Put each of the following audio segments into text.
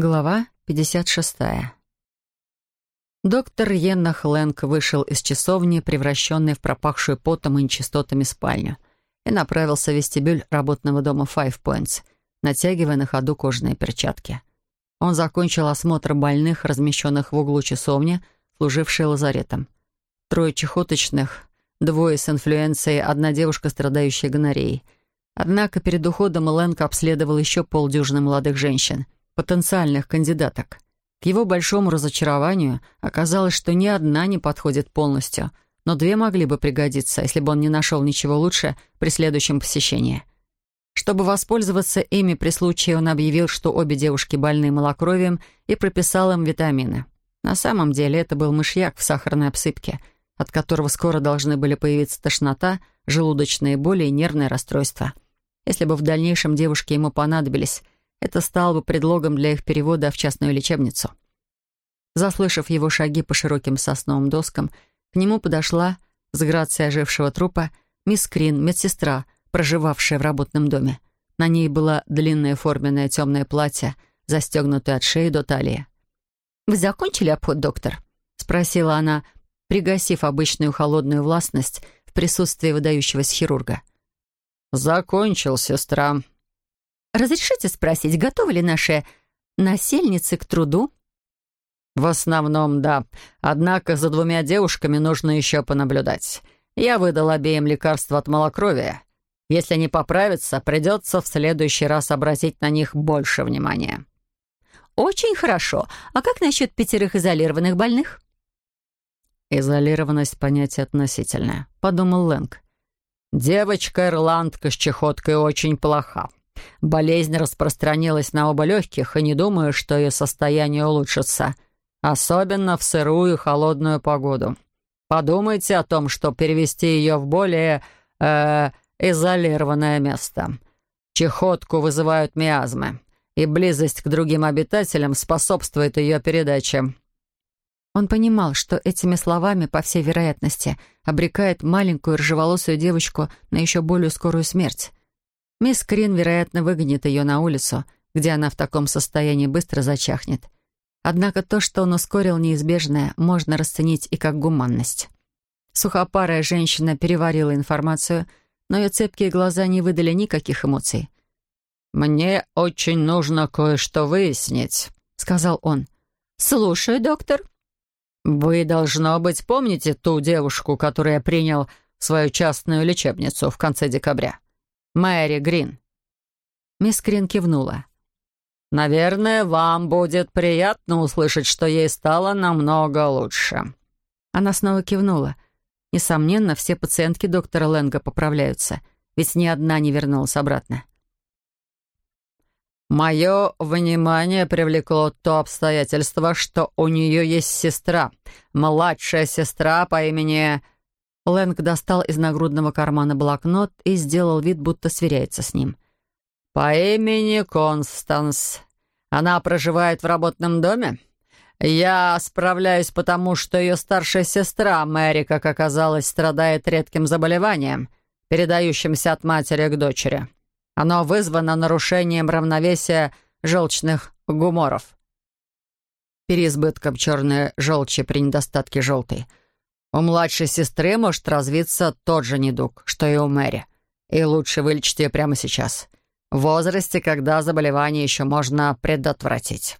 Глава 56. Доктор Йеннах Лэнг вышел из часовни, превращенной в пропахшую потом и нечистотами спальню, и направился в вестибюль работного дома Five Points, натягивая на ходу кожаные перчатки. Он закончил осмотр больных, размещенных в углу часовни, служившей лазаретом. Трое чехоточных, двое с инфлюенцией, одна девушка, страдающая гонореей. Однако перед уходом Лэнг обследовал еще полдюжины молодых женщин — потенциальных кандидаток. К его большому разочарованию оказалось, что ни одна не подходит полностью, но две могли бы пригодиться, если бы он не нашел ничего лучше при следующем посещении. Чтобы воспользоваться ими при случае, он объявил, что обе девушки больны малокровием и прописал им витамины. На самом деле это был мышьяк в сахарной обсыпке, от которого скоро должны были появиться тошнота, желудочные боли и нервное расстройство. Если бы в дальнейшем девушки ему понадобились – это стало бы предлогом для их перевода в частную лечебницу. Заслышав его шаги по широким сосновым доскам, к нему подошла, с грацией ожившего трупа, мисс Крин, медсестра, проживавшая в работном доме. На ней было длинное форменное темное платье, застегнутое от шеи до талии. «Вы закончили обход, доктор?» — спросила она, пригасив обычную холодную властность в присутствии выдающегося хирурга. «Закончил, сестра», Разрешите спросить, готовы ли наши насельницы к труду?» «В основном, да. Однако за двумя девушками нужно еще понаблюдать. Я выдал обеим лекарства от малокровия. Если не поправятся, придется в следующий раз обратить на них больше внимания». «Очень хорошо. А как насчет пятерых изолированных больных?» «Изолированность — понятие относительное», — подумал Лэнг. «Девочка-ирландка с чехоткой очень плоха. Болезнь распространилась на оба легких, и не думаю, что ее состояние улучшится. Особенно в сырую холодную погоду. Подумайте о том, чтобы перевести ее в более э, изолированное место. Чехотку вызывают миазмы, и близость к другим обитателям способствует ее передаче. Он понимал, что этими словами, по всей вероятности, обрекает маленькую ржеволосую девочку на еще более скорую смерть. Мисс Крин, вероятно, выгонит ее на улицу, где она в таком состоянии быстро зачахнет. Однако то, что он ускорил неизбежное, можно расценить и как гуманность. Сухопарая женщина переварила информацию, но ее цепкие глаза не выдали никаких эмоций. «Мне очень нужно кое-что выяснить», — сказал он. «Слушаю, доктор». «Вы, должно быть, помните ту девушку, которую я принял в свою частную лечебницу в конце декабря?» Мэри Грин». Мисс Грин кивнула. «Наверное, вам будет приятно услышать, что ей стало намного лучше». Она снова кивнула. Несомненно, все пациентки доктора Лэнга поправляются, ведь ни одна не вернулась обратно. «Мое внимание привлекло то обстоятельство, что у нее есть сестра, младшая сестра по имени Лэнг достал из нагрудного кармана блокнот и сделал вид, будто сверяется с ним. «По имени Констанс. Она проживает в работном доме? Я справляюсь потому, что ее старшая сестра, Мэри, как оказалось, страдает редким заболеванием, передающимся от матери к дочери. Оно вызвано нарушением равновесия желчных гуморов. Переизбытком черной желчи при недостатке желтой – у младшей сестры может развиться тот же недуг, что и у Мэри. И лучше вылечить ее прямо сейчас. В возрасте, когда заболевание еще можно предотвратить.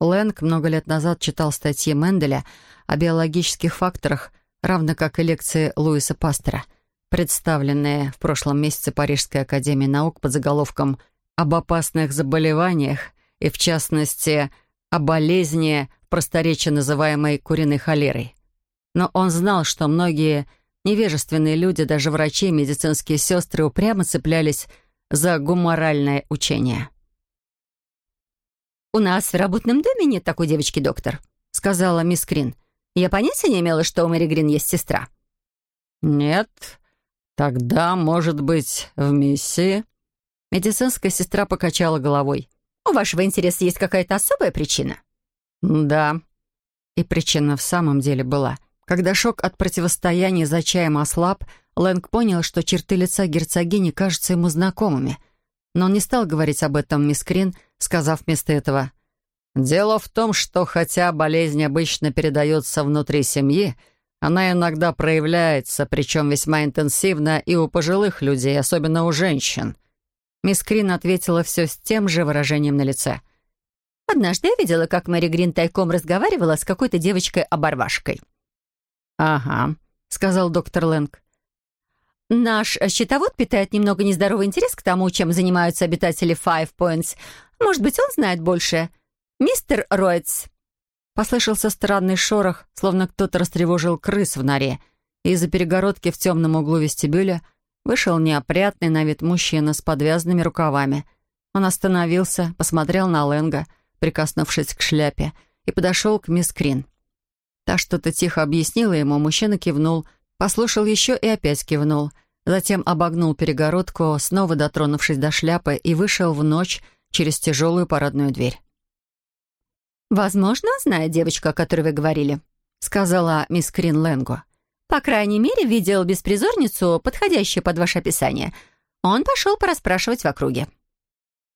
Лэнг много лет назад читал статьи Менделя о биологических факторах, равно как и лекции Луиса Пастера, представленные в прошлом месяце Парижской академии наук под заголовком «Об опасных заболеваниях» и, в частности, о болезни, в просторечии называемой куриной холерой. Но он знал, что многие невежественные люди, даже врачи и медицинские сестры, упрямо цеплялись за гуморальное учение. «У нас в работном доме нет такой девочки, доктор», — сказала мисс Крин. «Я понятия не имела, что у Мэри Грин есть сестра». «Нет, тогда, может быть, в миссии?» Медицинская сестра покачала головой. «У вашего интереса есть какая-то особая причина?» «Да». И причина в самом деле была — когда шок от противостояния за чаем ослаб, Лэнг понял, что черты лица герцогини кажутся ему знакомыми. Но он не стал говорить об этом мисс Крин, сказав вместо этого Дело в том, что хотя болезнь обычно передается внутри семьи, она иногда проявляется, причем весьма интенсивно и у пожилых людей, особенно у женщин. Мисс Крин ответила все с тем же выражением на лице. «Однажды я видела, как Мэри Грин тайком разговаривала с какой-то девочкой-оборвашкой». «Ага», — сказал доктор Лэнг. «Наш счетовод питает немного нездоровый интерес к тому, чем занимаются обитатели Five Points. Может быть, он знает больше. Мистер Ройтс». Послышался странный шорох, словно кто-то растревожил крыс в норе. И из-за перегородки в темном углу вестибюля вышел неопрятный на вид мужчина с подвязанными рукавами. Он остановился, посмотрел на Лэнга, прикоснувшись к шляпе, и подошел к мисс Крин. Та что-то тихо объяснила ему, мужчина кивнул, послушал еще и опять кивнул. Затем обогнул перегородку, снова дотронувшись до шляпы, и вышел в ночь через тяжелую парадную дверь. «Возможно, знает девочка, о которой вы говорили», — сказала мисс Крин Лэнгу. «По крайней мере, видел беспризорницу, подходящую под ваше описание. Он пошел порасспрашивать в округе».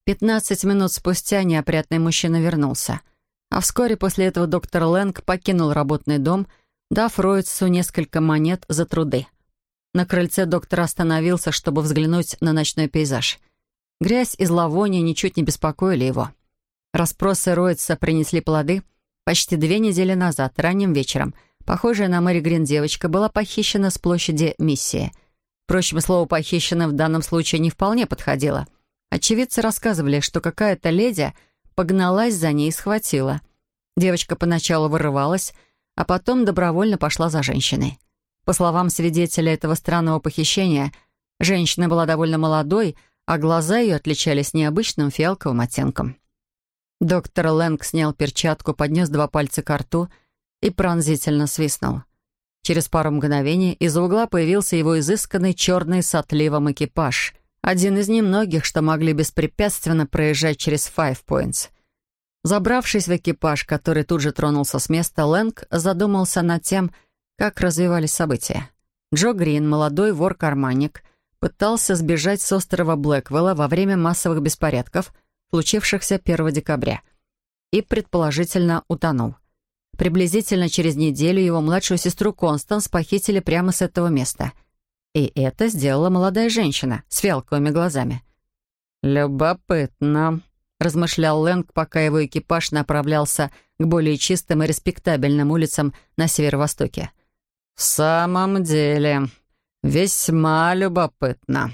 Пятнадцать минут спустя неопрятный мужчина вернулся. А вскоре после этого доктор Лэнг покинул работный дом, дав Ройтсу несколько монет за труды. На крыльце доктор остановился, чтобы взглянуть на ночной пейзаж. Грязь и зловоние ничуть не беспокоили его. Распросы Ройтса принесли плоды. Почти две недели назад, ранним вечером, похожая на Мэри Грин девочка была похищена с площади Миссии. Впрочем, слово «похищена» в данном случае не вполне подходило. Очевидцы рассказывали, что какая-то леди погналась за ней и схватила. Девочка поначалу вырывалась, а потом добровольно пошла за женщиной. По словам свидетеля этого странного похищения, женщина была довольно молодой, а глаза ее отличались необычным фиалковым оттенком. Доктор Лэнг снял перчатку, поднес два пальца к рту и пронзительно свистнул. Через пару мгновений из угла появился его изысканный черный с отливом экипаж, один из немногих, что могли беспрепятственно проезжать через Five Points. Забравшись в экипаж, который тут же тронулся с места, Лэнг задумался над тем, как развивались события. Джо Грин, молодой вор-карманник, пытался сбежать с острова Блэквелла во время массовых беспорядков — случившихся 1 декабря, и, предположительно, утонул. Приблизительно через неделю его младшую сестру Констанс похитили прямо с этого места. И это сделала молодая женщина с фиалковыми глазами. «Любопытно», — размышлял Лэнг, пока его экипаж направлялся к более чистым и респектабельным улицам на северо-востоке. «В самом деле, весьма любопытно».